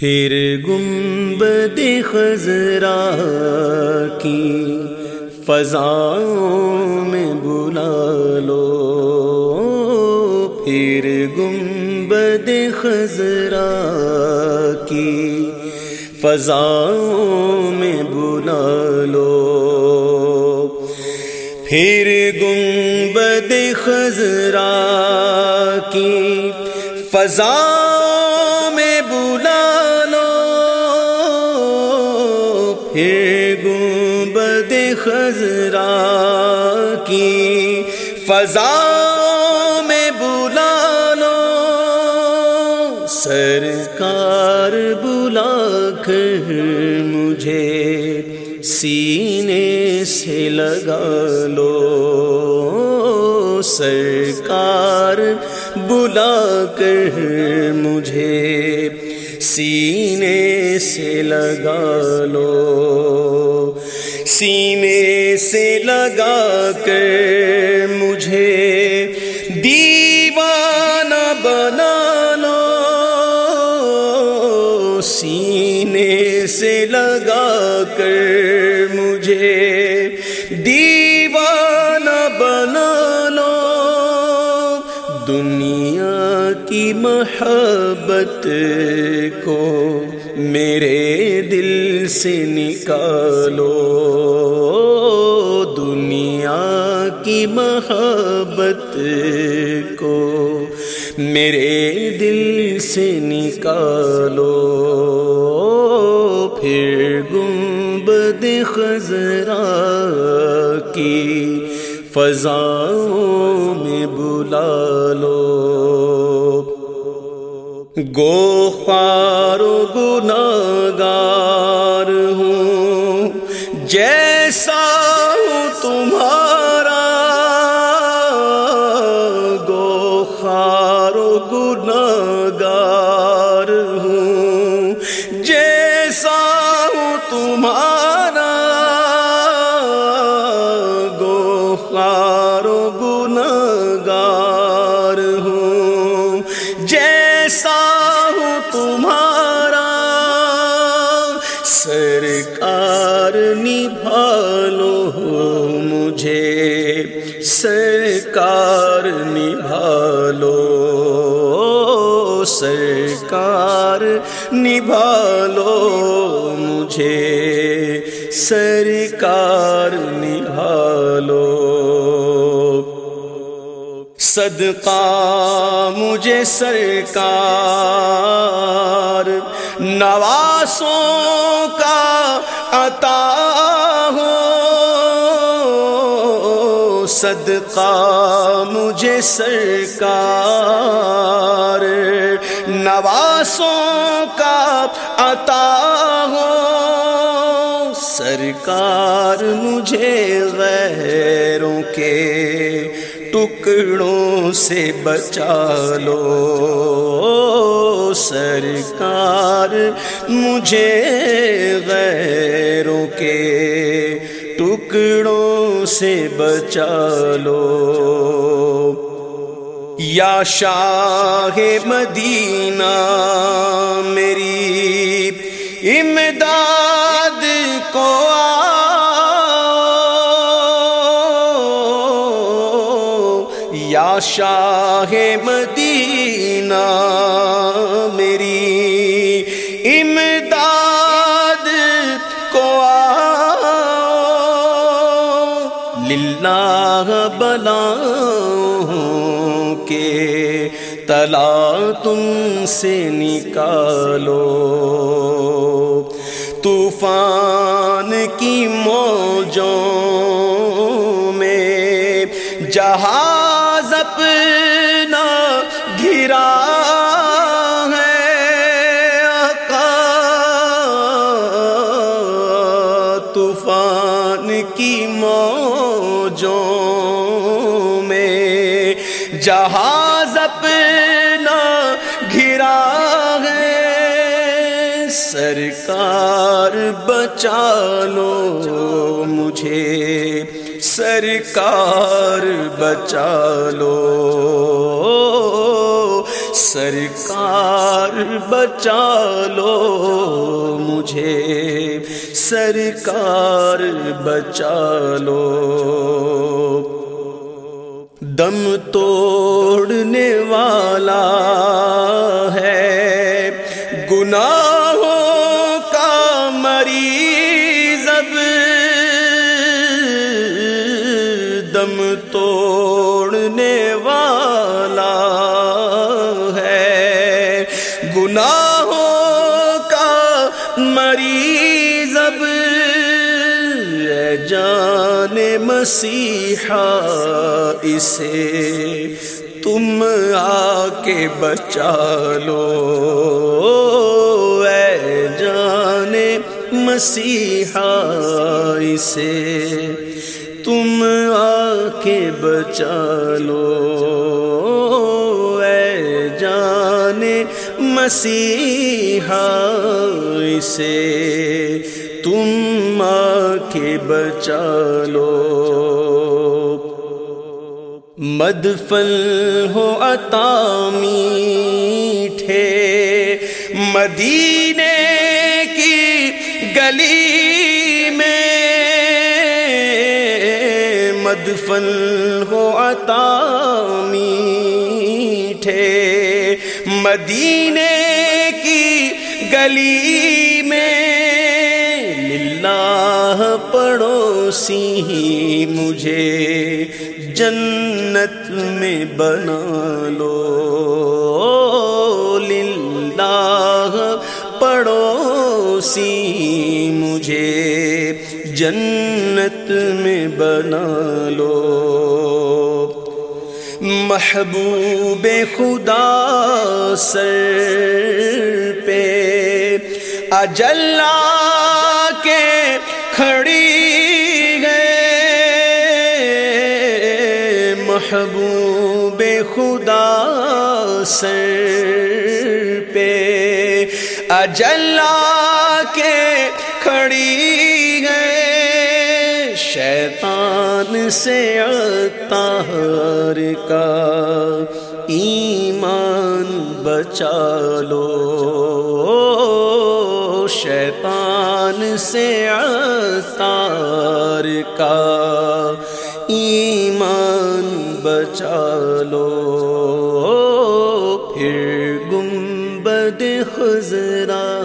پھر گنبد خزرا کی فضاؤں میں بلا لو۔ پھر گنبد خزرا کی فضاؤں میں بلا لو۔ پھر گنبد خزرا کی فضا خزرا کی فضا میں بلا لو سرکار بلا کر مجھے سینے سے لگا لو۔ سرکار بلا کر مجھے سینے سے لگا لو۔ سینے سے لگا کر مجھے دیوانہ بنا لو سینے سے لگا کر مجھے دیوانہ بنا لو دنیا کی محبت کو میرے دل سے نکالو دنیا کی محبت کو میرے دل سے نکالو پھر گنبد خزرا کی فضاؤں میں بلا لو گو خارو گناگار ہوں۔ جیسا ہوں تمہارا گو خارو گناگار ہوں۔ جیسا ہوں تمہارا سرکار نبھالو مجھے سرکار نبھالو۔ سرکار نبھالو مجھے سرکار نبھالو۔ صدقہ مجھے سرکار نواسوں کا عطا ہو صدقہ مجھے سرکار نواسوں کا عطا ہو سرکار مجھے غیروں کے ٹکڑوں سے بچا لو۔ سرکار، مجھے غیروں کے ٹکڑوں سے بچا لو۔ یا شاہ مدینہ، میری امداد کو یا شاہ مدینہ میری امداد کو للہ بلا کے تلا تم سے نکالو۔ طوفان کی موجوں میں جہاز اپنا گھرا ہے آقا۔ طوفان کی موجوں میں جہاز اپنا سرکار بچا لو مجھے، سرکار بچا لو سرکار بچا لو مجھے، سرکار بچا لو دم توڑنے والا ہے گناہوں دم توڑنے والا ہے۔ گناہوں کا مریض اب جان مسیحا، اسے تم آ کے بچا لو۔ اے جان مسیحا، اسے تم آ کے بچا لو۔ اے جان مسیحا، اسے تم آ کے بچا لو۔ مدفل ہو عطا میٹھے، مدینے کی گلی مدفل ہو عطا میٹھے۔ مدینے کی گلی میں للہ پڑوسی مجھے جنت میں بنا لو۔ للہ پڑوسی مجھے جنت میں بنا لو۔ محبوب خدا سر پہ اجلا کے کھڑی گئے محبوب خدا سر پہ اجلا کے کھڑی سے اتار کا ایمان بچا لو۔ شیطان سے اتار کا ایمان بچا لو۔ پھر گنبد خزرا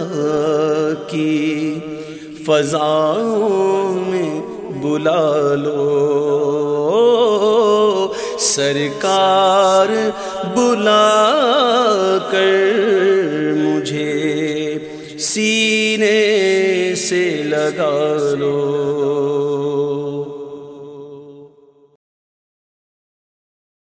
کی فضاؤں میں بلا لو۔ سرکار بلا کر مجھے سینے سے لگا لو۔